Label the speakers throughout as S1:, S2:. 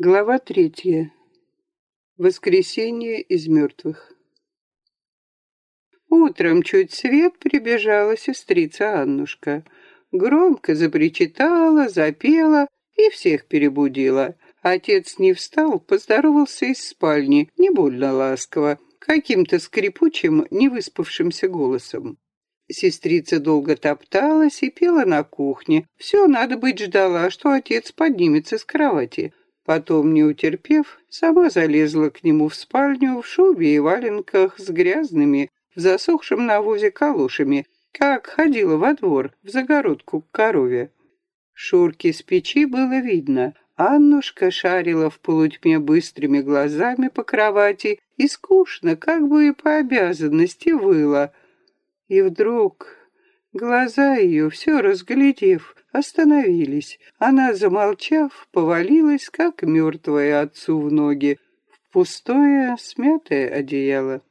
S1: Глава третья. Воскресенье из мертвых. Утром чуть свет прибежала сестрица Аннушка. Громко запричитала, запела и всех перебудила. Отец не встал, поздоровался из спальни, не больно ласково, каким-то скрипучим, невыспавшимся голосом. Сестрица долго топталась и пела на кухне. Все, надо быть, ждала, что отец поднимется с кровати. Потом, не утерпев, сама залезла к нему в спальню в шубе и валенках с грязными, в засохшем навозе калошами, как ходила во двор, в загородку к корове. Шурки с печи было видно. Аннушка шарила в полутьме быстрыми глазами по кровати и скучно, как бы и по обязанности, выла. И вдруг глаза ее, все разглядев, остановились. Она, замолчав, повалилась, как мертвая отцу в ноги, в пустое, смятое одеяло.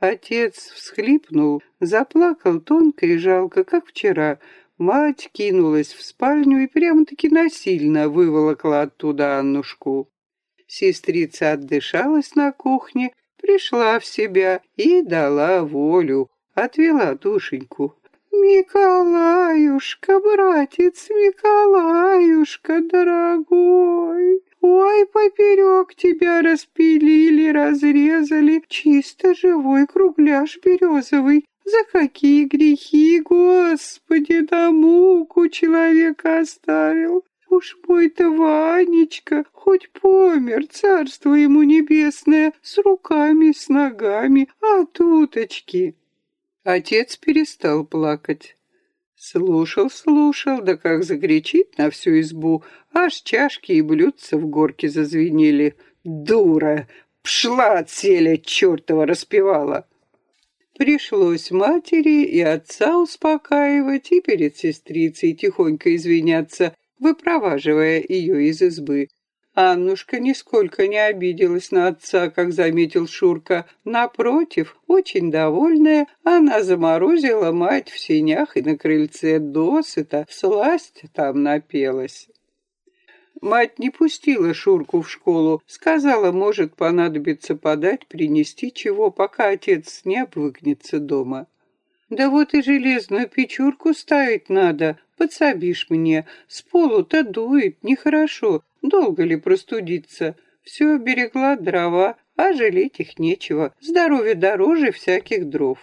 S1: Отец всхлипнул, заплакал тонко и жалко, как вчера. Мать кинулась в спальню и прямо-таки насильно выволокла оттуда Аннушку. Сестрица отдышалась на кухне, пришла в себя и дала волю, отвела душеньку. «Миколаюшка, братец, Миколаюшка, дорогой, ой, поперек тебя распилили, разрезали, чисто живой кругляш березовый, за какие грехи, Господи, да муку человека оставил. Уж мой-то Ванечка, хоть помер, царство ему небесное, с руками, с ногами, а туточки. Отец перестал плакать. Слушал, слушал, да как закричит на всю избу, аж чашки и блюдца в горке зазвенели. Дура! Пшла от селя чертова распевала. Пришлось матери и отца успокаивать, и перед сестрицей тихонько извиняться, выпроваживая ее из избы. Аннушка нисколько не обиделась на отца, как заметил Шурка. Напротив, очень довольная, она заморозила мать в синях и на крыльце досыта, всласть там напелась. Мать не пустила Шурку в школу, сказала, может понадобится подать, принести чего, пока отец не обвыкнется дома. Да вот и железную печурку ставить надо, подсобишь мне, с полу-то дует, нехорошо, Долго ли простудиться? Все берегла дрова, а жалеть их нечего. Здоровье дороже всяких дров.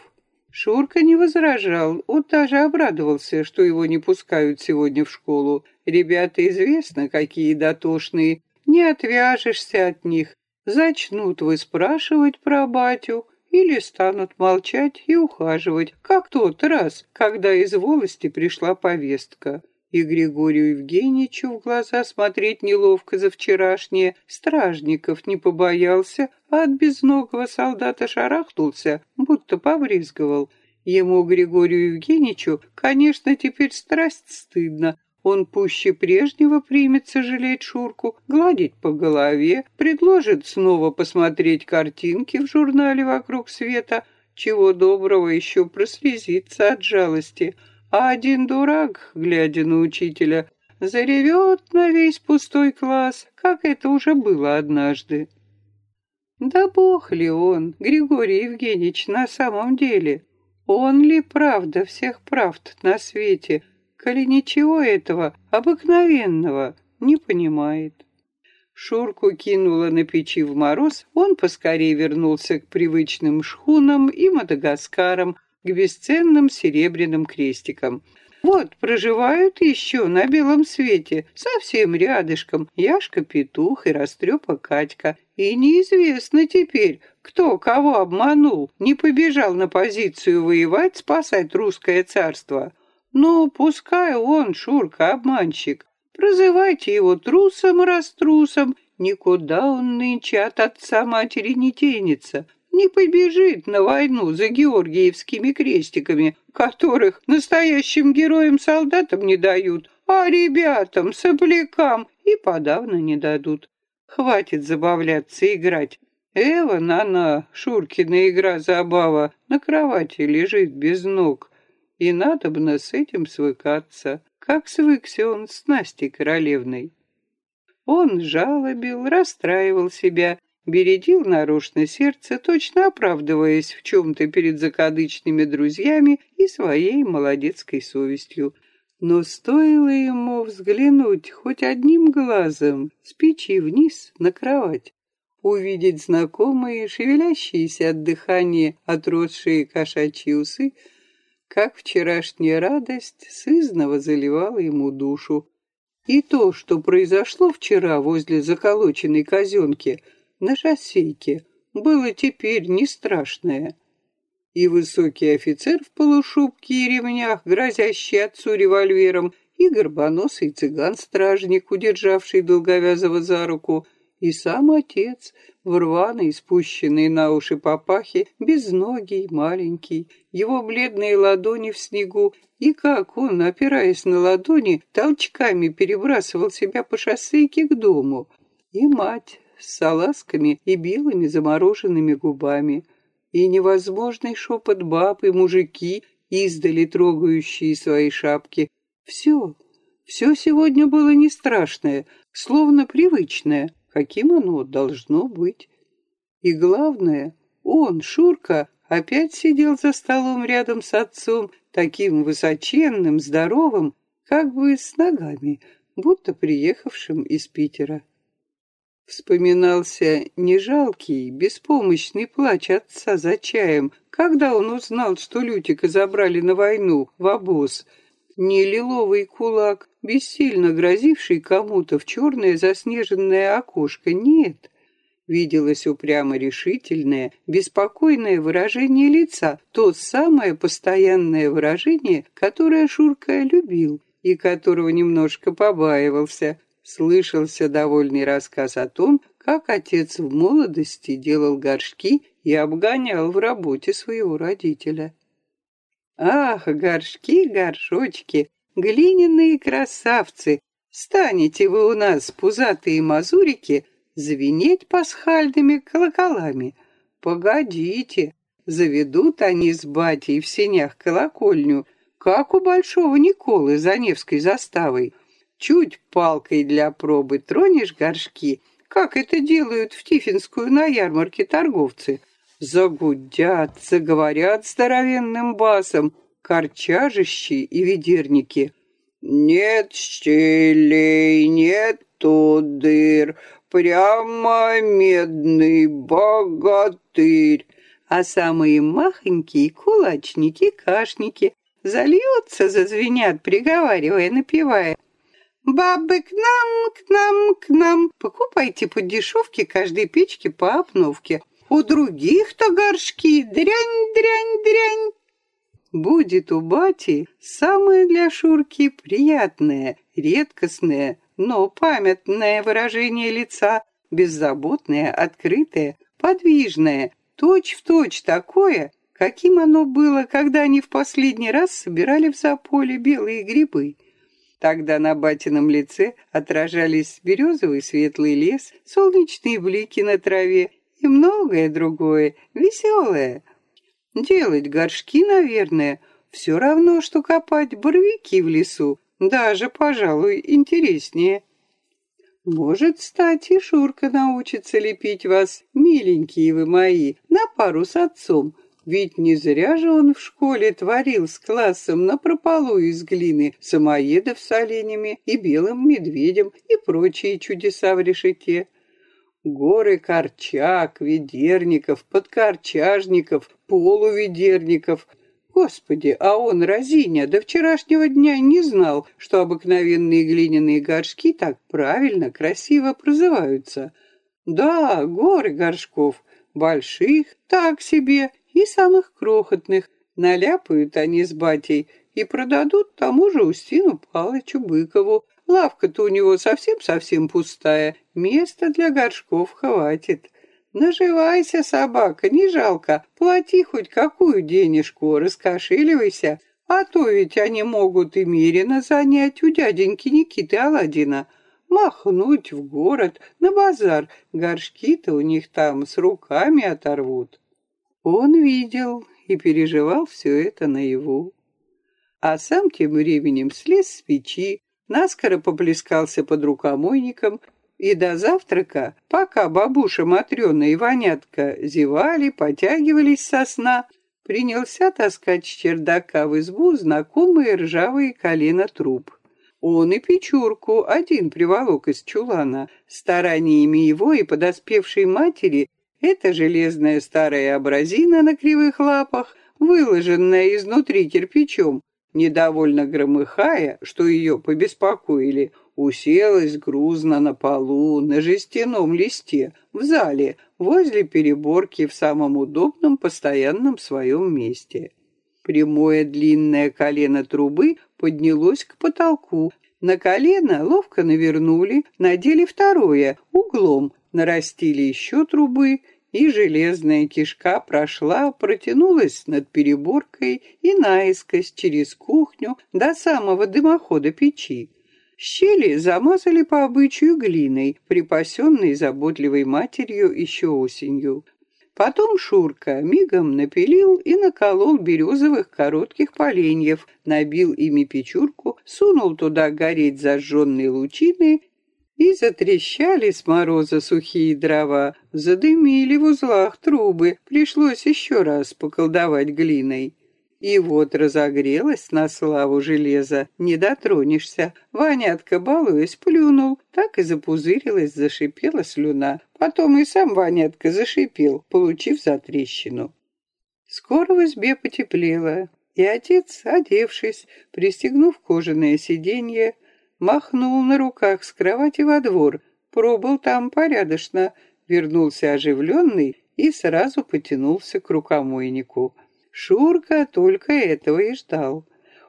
S1: Шурка не возражал, он даже обрадовался, что его не пускают сегодня в школу. Ребята известно, какие дотошные, не отвяжешься от них. Зачнут выспрашивать про батю или станут молчать и ухаживать, как тот раз, когда из волости пришла повестка и Григорию Евгеньевичу в глаза смотреть неловко за вчерашнее. Стражников не побоялся, а от безногого солдата шарахнулся, будто побрезговал. Ему, Григорию Евгеньевичу, конечно, теперь страсть стыдно. Он пуще прежнего примется жалеть Шурку, гладить по голове, предложит снова посмотреть картинки в журнале «Вокруг света», чего доброго еще прослезиться от жалости – а один дурак, глядя на учителя, заревет на весь пустой класс, как это уже было однажды. Да бог ли он, Григорий Евгеньевич, на самом деле? Он ли правда всех правд на свете, коли ничего этого обыкновенного не понимает? Шурку кинула на печи в мороз, он поскорее вернулся к привычным шхунам и Мадагаскарам, к бесценным серебряным крестикам. Вот, проживают еще на белом свете, совсем рядышком, Яшка-петух и Растрепа Катька. И неизвестно теперь, кто кого обманул, не побежал на позицию воевать, спасать русское царство. Ну, пускай он, Шурка, обманщик. Прозывайте его трусом-раструсом, никуда он нынче от отца-матери не тенется не побежит на войну за георгиевскими крестиками, которых настоящим героям-солдатам не дают, а ребятам, соплякам и подавно не дадут. Хватит забавляться играть. Эва, Нана, Шуркина игра-забава, на кровати лежит без ног. И надобно с этим свыкаться, как свыкся он с Настей Королевной. Он жалобил, расстраивал себя, бередил нарочно сердце, точно оправдываясь в чем-то перед закадычными друзьями и своей молодецкой совестью. Но стоило ему взглянуть хоть одним глазом с печи вниз на кровать, увидеть знакомые, шевелящиеся от дыхания отросшие кошачьи усы, как вчерашняя радость сызново заливала ему душу. И то, что произошло вчера возле заколоченной казенки на шоссейке, было теперь не страшное. И высокий офицер в полушубке и ремнях, грозящий отцу револьвером, и горбоносый цыган-стражник, удержавший долговязого за руку, и сам отец, в рваной, спущенной на уши папахе, безногий, маленький, его бледные ладони в снегу, и как он, опираясь на ладони, толчками перебрасывал себя по шоссейке к дому, и мать с салазками и белыми замороженными губами, и невозможный шепот баб и мужики, издали трогающие свои шапки. Все, все сегодня было не страшное, словно привычное, каким оно должно быть. И главное, он, Шурка, опять сидел за столом рядом с отцом, таким высоченным, здоровым, как бы с ногами, будто приехавшим из Питера. Вспоминался не жалкий, беспомощный плач отца за чаем, когда он узнал, что Лютика забрали на войну, в обоз, не лиловый кулак, бессильно грозивший кому-то в черное заснеженное окошко, нет. Виделось упрямо решительное, беспокойное выражение лица, то самое постоянное выражение, которое Шурка любил и которого немножко побаивался. Слышался довольный рассказ о том, как отец в молодости делал горшки и обгонял в работе своего родителя. Ах, горшки, горшочки, глиняные красавцы, станете вы у нас, пузатые мазурики, звенеть пасхальными колоколами. Погодите, заведут они с батей в сенях колокольню, как у большого Николы за Невской заставой. Чуть палкой для пробы тронешь горшки, как это делают в Тифинскую на ярмарке торговцы. Загудят, заговорят здоровенным басом, корчажищи и ведерники. Нет щелей, нету дыр, прямо медный богатырь. А самые махонькие кулачники, кашники зальются, зазвенят, приговаривая, напевая. Бабы к нам, к нам, к нам. Покупайте по дешевке каждой печки по обновке. У других-то горшки дрянь, дрянь, дрянь будет у бати самое для Шурки приятное, редкостное, но памятное выражение лица, беззаботное, открытое, подвижное, точь-в-точь точь такое, каким оно было, когда они в последний раз собирали в заполе белые грибы. Тогда на батином лице отражались березовый светлый лес, солнечные блики на траве и многое другое, веселое, Делать горшки, наверное, все равно, что копать боровики в лесу. Даже, пожалуй, интереснее. Может, стать и Шурка научится лепить вас, миленькие вы мои, на пару с отцом. Ведь не зря же он в школе творил с классом на прополу из глины самоедов с оленями и белым медведем и прочие чудеса в решете. Горы корчак, ведерников, подкорчажников, полуведерников. Господи, а он, разиня, до вчерашнего дня не знал, что обыкновенные глиняные горшки так правильно, красиво прозываются. Да, горы горшков, больших, так себе, и самых крохотных. Наляпают они с батей и продадут тому же Устину Палычу Быкову, Лавка-то у него совсем-совсем пустая, места для горшков хватит. Наживайся, собака, не жалко, плати хоть какую денежку, раскошеливайся, а то ведь они могут и Мирина занять у дяденьки Никиты Аладдина. Махнуть в город, на базар, горшки-то у них там с руками оторвут. Он видел и переживал все это наяву. А сам тем временем слез с печи, наскоро поплескался под рукомойником И до завтрака, пока бабуша Матрена и Ванятка зевали, потягивались со сна, принялся таскать с чердака в избу знакомые ржавые колено труб. Он и Печурку один приволок из чулана. Стараниями его и подоспевшей матери эта железная старая абразина на кривых лапах, выложенная изнутри кирпичом, недовольно громыхая, что ее побеспокоили, уселась грузно на полу, на жестяном листе, в зале, возле переборки в самом удобном постоянном своем месте. Прямое длинное колено трубы поднялось к потолку. На колено ловко навернули, надели второе, углом, нарастили еще трубы, и железная кишка прошла, протянулась над переборкой и наискось через кухню до самого дымохода печи. Щели замазали по обычаю глиной, припасенной заботливой матерью еще осенью. Потом Шурка мигом напилил и наколол березовых коротких поленьев, набил ими печурку, сунул туда гореть зажженные лучины и затрещали с мороза сухие дрова, задымили в узлах трубы, пришлось еще раз поколдовать глиной. И вот разогрелась на славу железа, не дотронешься. Ванятка, балуясь, плюнул, так и запузырилась, зашипела слюна. Потом и сам Ванятка зашипел, получив затрещину. Скоро в избе потеплело, и отец, одевшись, пристегнув кожаное сиденье, махнул на руках с кровати во двор, пробыл там порядочно, вернулся оживленный и сразу потянулся к рукомойнику. Шурка только этого и ждал.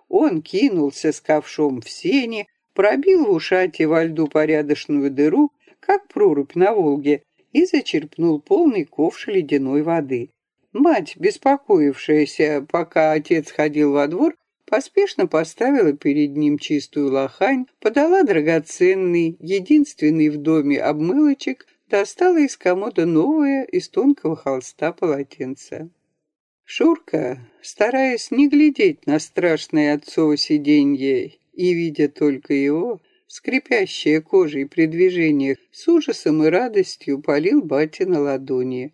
S1: Он кинулся с ковшом в сене, пробил в ушате во льду порядочную дыру, как прорубь на Волге, и зачерпнул полный ковш ледяной воды. Мать, беспокоившаяся, пока отец ходил во двор, поспешно поставила перед ним чистую лохань, подала драгоценный, единственный в доме обмылочек, достала из комода новое из тонкого холста полотенце. Шурка, стараясь не глядеть на страшное отцово сиденье и видя только его, скрипящее кожей при движениях, с ужасом и радостью полил батя на ладони.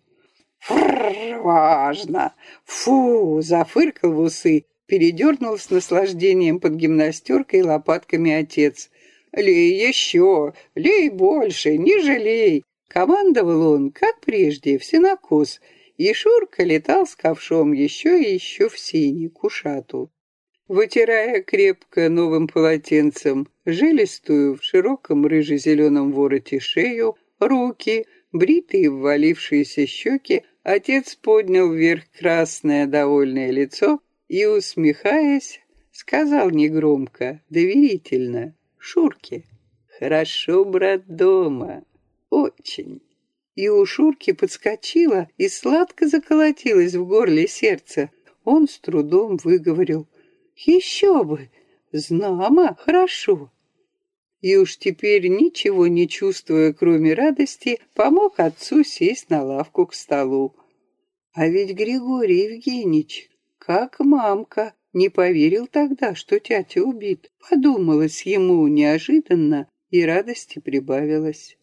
S1: «Фрррр, важно! Фу!» — зафыркал в усы, передернул с наслаждением под гимнастеркой лопатками отец. «Лей еще! Лей больше! Не жалей!» Командовал он, как прежде, в сенокос — и Шурка летал с ковшом еще и еще в синий, к ушату. Вытирая крепко новым полотенцем жилистую в широком рыже-зеленом вороте шею, руки, бритые ввалившиеся щеки, отец поднял вверх красное довольное лицо и, усмехаясь, сказал негромко, доверительно, Шурке, «Хорошо, брат, дома, очень» и у Шурки подскочила и сладко заколотилось в горле сердце. Он с трудом выговорил «Еще бы! Знамо, хорошо!» И уж теперь, ничего не чувствуя, кроме радости, помог отцу сесть на лавку к столу. А ведь Григорий Евгеньевич, как мамка, не поверил тогда, что тятя убит. Подумалось ему неожиданно, и радости прибавилось.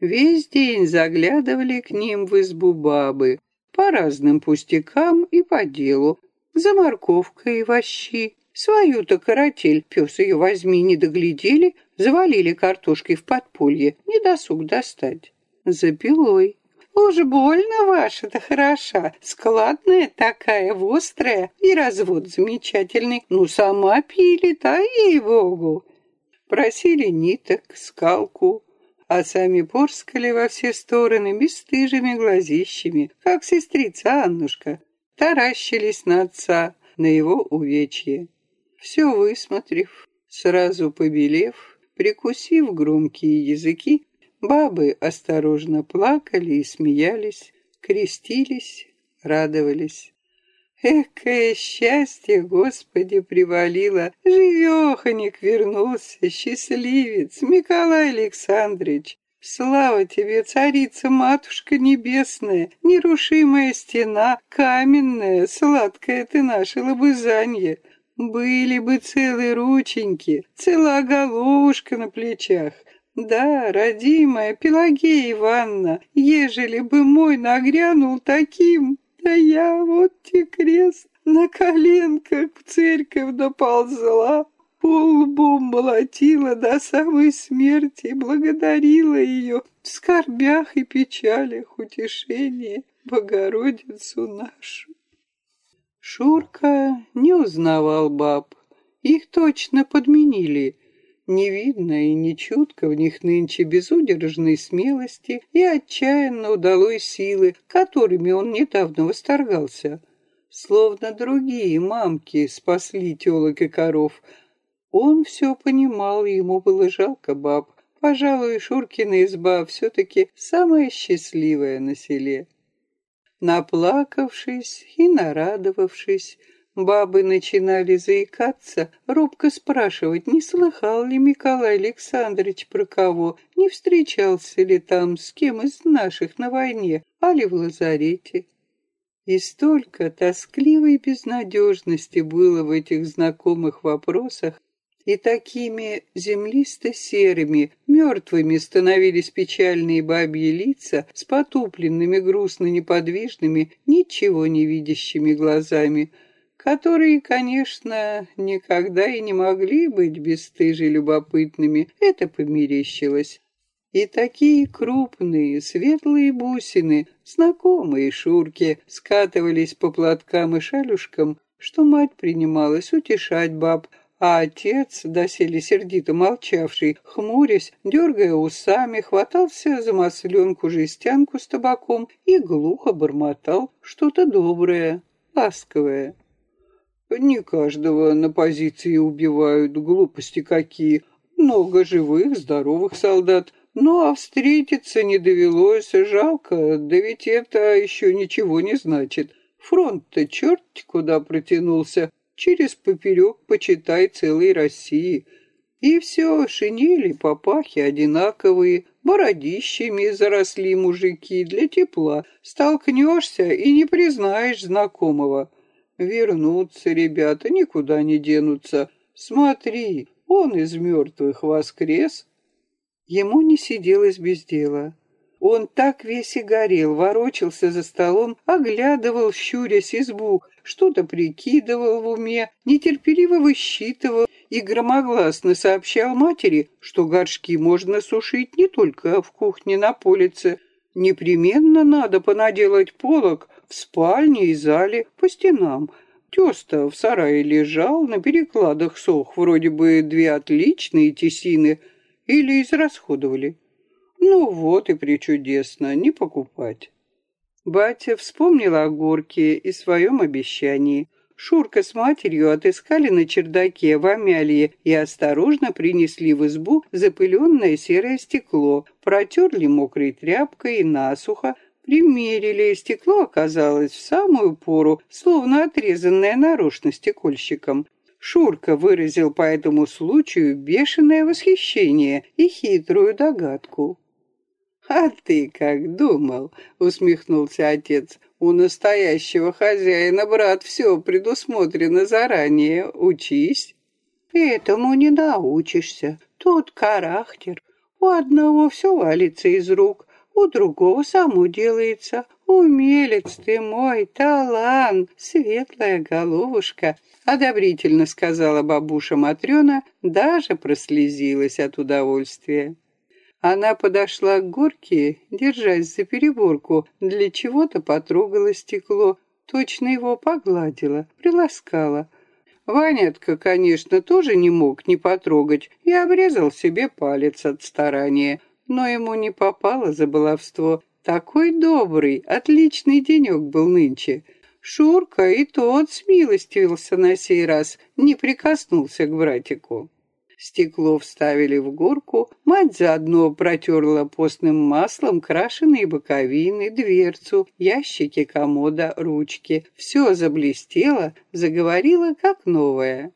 S1: Весь день заглядывали к ним в избу бабы, по разным пустякам и по делу, за морковкой и вощи. Свою-то каратель, пес ее возьми, не доглядели, завалили картошкой в подполье, не досуг достать. За пилой. Уж больно ваша-то хороша, складная такая, вострая, и развод замечательный. Ну, сама пилит, а ей-богу. Просили ниток, скалку, а сами порскали во все стороны бесстыжими глазищами, как сестрица Аннушка, таращились на отца, на его увечье. Все высмотрев, сразу побелев, прикусив громкие языки, бабы осторожно плакали и смеялись, крестились, радовались. Экое счастье, Господи, привалило! Живеханик вернулся, счастливец, Николай Александрович! Слава тебе, царица-матушка небесная, нерушимая стена, каменная, сладкая ты наша лобызанье! Были бы целые рученьки, целая головушка на плечах, Да, родимая Пелагея Ивановна, ежели бы мой нагрянул таким, да я вот те крест на коленках в церковь доползла, полбом молотила до самой смерти, благодарила ее в скорбях и печалях утешение Богородицу нашу. Шурка не узнавал баб. Их точно подменили. Не видно и не чутко в них нынче безудержной смелости и отчаянно удалой силы, которыми он недавно восторгался. Словно другие мамки спасли телок и коров. Он все понимал, ему было жалко баб. Пожалуй, Шуркина изба все-таки самая счастливая на селе. Наплакавшись и нарадовавшись, бабы начинали заикаться, робко спрашивать, не слыхал ли Николай Александрович про кого, не встречался ли там с кем из наших на войне, а ли в лазарете. И столько тоскливой безнадежности было в этих знакомых вопросах, и такими землисто-серыми, мертвыми становились печальные бабьи лица с потупленными, грустно-неподвижными, ничего не видящими глазами, которые, конечно, никогда и не могли быть бесстыжи любопытными, это померещилось. И такие крупные, светлые бусины, знакомые шурки, скатывались по платкам и шалюшкам, что мать принималась утешать баб, а отец, доселе сердито молчавший, хмурясь, дергая усами, хватался за масленку-жестянку с табаком и глухо бормотал что-то доброе, ласковое. Не каждого на позиции убивают, глупости какие. Много живых, здоровых солдат. Ну, а встретиться не довелось, жалко, да ведь это еще ничего не значит. Фронт-то черт куда протянулся, через поперек, почитай, целой России. И все, шинели, папахи одинаковые, бородищами заросли мужики для тепла. Столкнешься и не признаешь знакомого. Вернутся ребята, никуда не денутся. Смотри, он из мертвых воскрес. Ему не сиделось без дела. Он так весь и горел, ворочался за столом, оглядывал, щурясь избу, что-то прикидывал в уме, нетерпеливо высчитывал и громогласно сообщал матери, что горшки можно сушить не только в кухне на полице. Непременно надо понаделать полок в спальне и зале по стенам. Теста в сарае лежал, на перекладах сох, вроде бы две отличные тесины, или израсходовали. Ну вот и причудесно, не покупать. Батя вспомнил о горке и своем обещании. Шурка с матерью отыскали на чердаке в Амялье и осторожно принесли в избу запыленное серое стекло, протерли мокрой тряпкой и насухо, примерили, стекло оказалось в самую пору, словно отрезанное нарочно стекольщиком. Шурка выразил по этому случаю бешеное восхищение и хитрую догадку. «А ты как думал?» — усмехнулся отец. «У настоящего хозяина, брат, все предусмотрено заранее. Учись». «Этому не научишься. Тут характер. У одного все валится из рук, у другого само делается. Умелец ты мой, талант, светлая головушка!» Одобрительно сказала бабуша Матрена, даже прослезилась от удовольствия. Она подошла к горке, держась за переборку, для чего-то потрогала стекло, точно его погладила, приласкала. Ванятка, конечно, тоже не мог не потрогать и обрезал себе палец от старания, но ему не попало за баловство. Такой добрый, отличный денек был нынче. Шурка и тот смилостивился на сей раз, не прикоснулся к братику. Стекло вставили в горку, мать заодно протерла постным маслом крашеные боковины, дверцу, ящики комода, ручки. Все заблестело, заговорила как новое.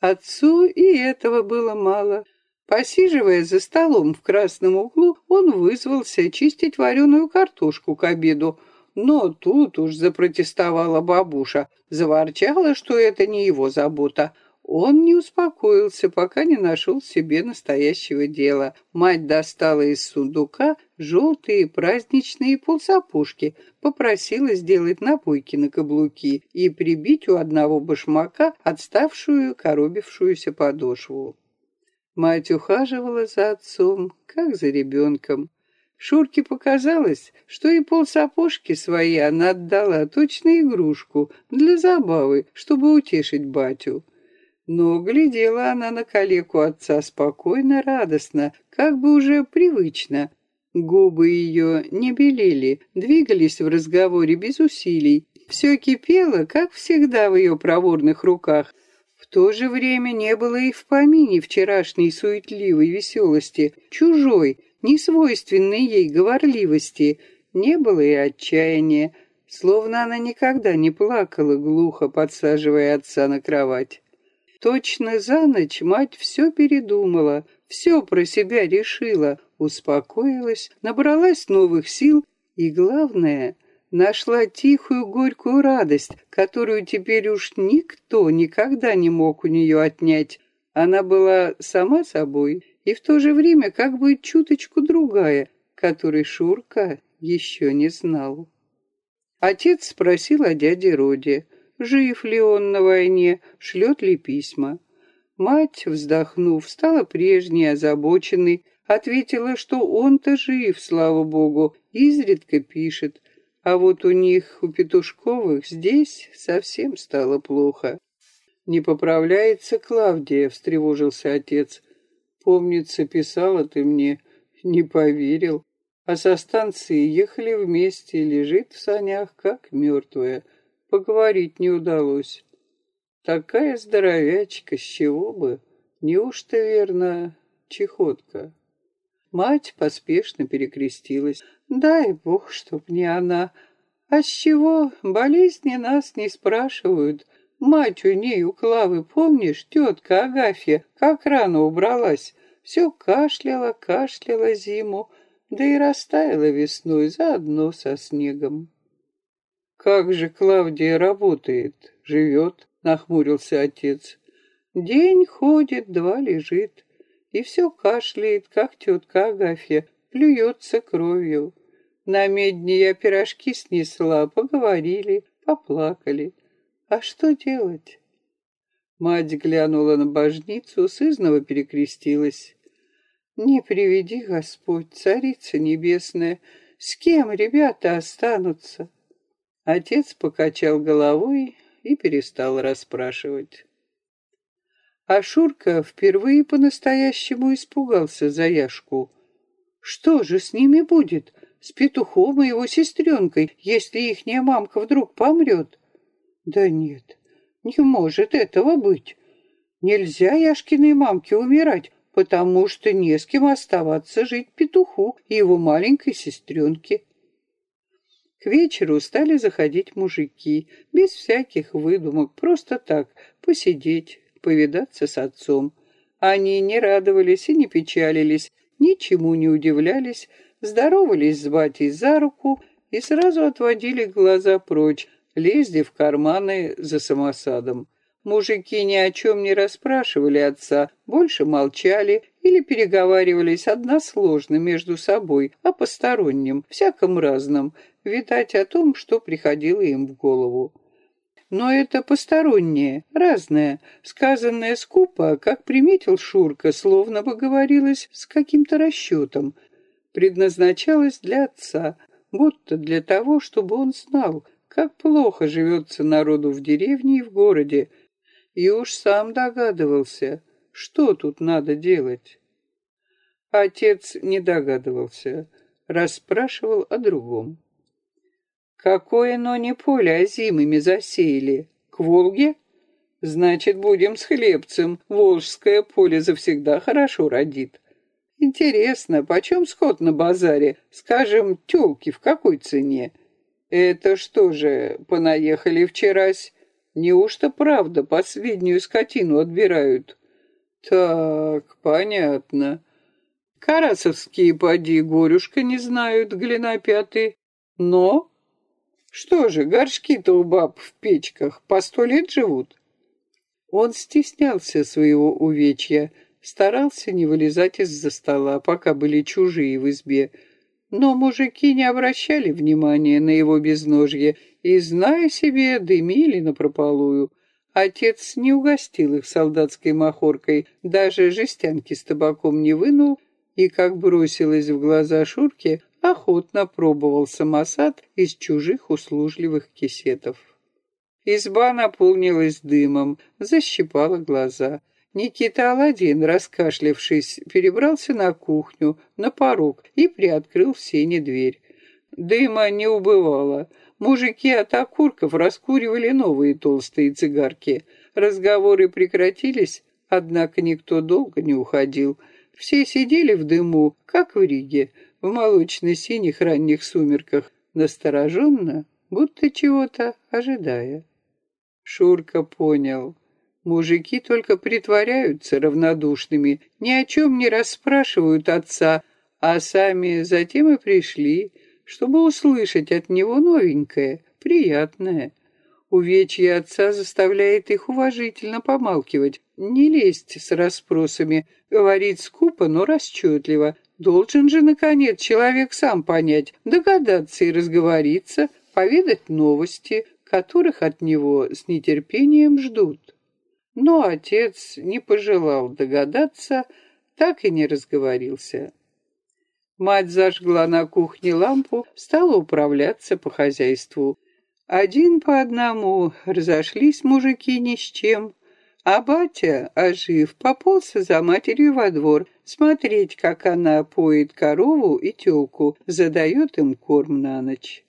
S1: Отцу и этого было мало. Посиживая за столом в красном углу, он вызвался чистить вареную картошку к обеду, но тут уж запротестовала бабуша, заворчала, что это не его забота. Он не успокоился, пока не нашел себе настоящего дела. Мать достала из сундука желтые праздничные полсапожки, попросила сделать напойки на каблуки и прибить у одного башмака отставшую коробившуюся подошву. Мать ухаживала за отцом, как за ребенком. Шурке показалось, что и полсапожки свои она отдала точно игрушку для забавы, чтобы утешить батю. Но глядела она на калеку отца спокойно, радостно, как бы уже привычно. Губы ее не белели, двигались в разговоре без усилий. Все кипело, как всегда в ее проворных руках. В то же время не было и в помине вчерашней суетливой веселости, чужой, несвойственной ей говорливости. Не было и отчаяния, словно она никогда не плакала глухо, подсаживая отца на кровать. Точно за ночь мать все передумала, все про себя решила, успокоилась, набралась новых сил и, главное, нашла тихую горькую радость, которую теперь уж никто никогда не мог у нее отнять. Она была сама собой и в то же время как бы чуточку другая, которой Шурка еще не знал. Отец спросил о дяде Роде жив ли он на войне, шлет ли письма. Мать, вздохнув, стала прежней, озабоченной, ответила, что он-то жив, слава богу, изредка пишет, а вот у них, у Петушковых, здесь совсем стало плохо. «Не поправляется Клавдия», — встревожился отец. «Помнится, писала ты мне, не поверил. А со станции ехали вместе, лежит в санях, как мертвая поговорить не удалось. Такая здоровячка, с чего бы? Неужто, верно, чехотка? Мать поспешно перекрестилась. Дай бог, чтоб не она. А с чего? Болезни нас не спрашивают. Мать у ней, у Клавы, помнишь, тетка Агафья, как рано убралась. Все кашляла, кашляла зиму, да и растаяла весной заодно со снегом. «Как же Клавдия работает, живет?» — нахмурился отец. «День ходит, два лежит, и все кашляет, как тетка Агафья, плюется кровью. На медне я пирожки снесла, поговорили, поплакали. А что делать?» Мать глянула на божницу, сызнова перекрестилась. «Не приведи, Господь, Царица Небесная, с кем ребята останутся?» Отец покачал головой и перестал расспрашивать. А Шурка впервые по-настоящему испугался за Яшку. Что же с ними будет, с петухом и его сестренкой, если ихняя мамка вдруг помрет? Да нет, не может этого быть. Нельзя Яшкиной мамке умирать, потому что не с кем оставаться жить петуху и его маленькой сестренке. К вечеру стали заходить мужики, без всяких выдумок, просто так, посидеть, повидаться с отцом. Они не радовались и не печалились, ничему не удивлялись, здоровались с батей за руку и сразу отводили глаза прочь, лезли в карманы за самосадом. Мужики ни о чем не расспрашивали отца, больше молчали или переговаривались односложно между собой о постороннем, всяком разном, видать о том, что приходило им в голову. Но это постороннее, разное, сказанное скупо, как приметил Шурка, словно бы говорилось с каким-то расчетом, предназначалось для отца, будто для того, чтобы он знал, как плохо живется народу в деревне и в городе, и уж сам догадывался, что тут надо делать. Отец не догадывался, расспрашивал о другом. Какое, но не поле озимыми засеяли? К Волге? Значит, будем с хлебцем. Волжское поле завсегда хорошо родит. Интересно, почем скот на базаре? Скажем, тёлки в какой цене? Это что же, понаехали вчерась? Неужто правда последнюю скотину отбирают? Так, понятно. Карасовские поди горюшка не знают, глинопятые. Но что же, горшки-то у баб в печках по сто лет живут? Он стеснялся своего увечья, старался не вылезать из-за стола, пока были чужие в избе, но мужики не обращали внимания на его безножье и, зная себе, дымили напропалую. Отец не угостил их солдатской махоркой, даже жестянки с табаком не вынул, и, как бросилось в глаза Шурке, охотно пробовал самосад из чужих услужливых кисетов. Изба наполнилась дымом, защипала глаза. Никита Аладдин, раскашлявшись, перебрался на кухню, на порог и приоткрыл в сене дверь. Дыма не убывало. Мужики от окурков раскуривали новые толстые цигарки. Разговоры прекратились, однако никто долго не уходил. Все сидели в дыму, как в Риге, в молочно-синих ранних сумерках, настороженно, будто чего-то ожидая. Шурка понял. Мужики только притворяются равнодушными, ни о чем не расспрашивают отца, а сами затем и пришли, чтобы услышать от него новенькое, приятное. Увечье отца заставляет их уважительно помалкивать, не лезть с расспросами, говорить скупо, но расчетливо. Должен же, наконец, человек сам понять, догадаться и разговориться, поведать новости, которых от него с нетерпением ждут. Но отец не пожелал догадаться, так и не разговорился. Мать зажгла на кухне лампу, стала управляться по хозяйству. Один по одному разошлись мужики ни с чем, а батя, ожив, поползся за матерью во двор, смотреть, как она поет корову и телку, задает им корм на ночь.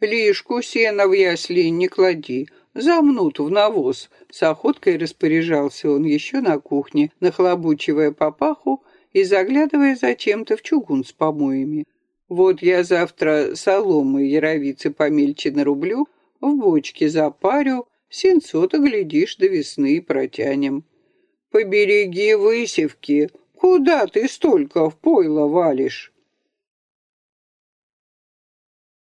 S1: «Лишку сена в ясли не клади, замнут в навоз», с охоткой распоряжался он еще на кухне, нахлобучивая папаху и заглядывая зачем-то в чугун с помоями. Вот я завтра соломы яровицы помельче нарублю, в бочке запарю, сенцо-то, глядишь, до весны протянем. Побереги высевки, куда ты столько в пойло валишь?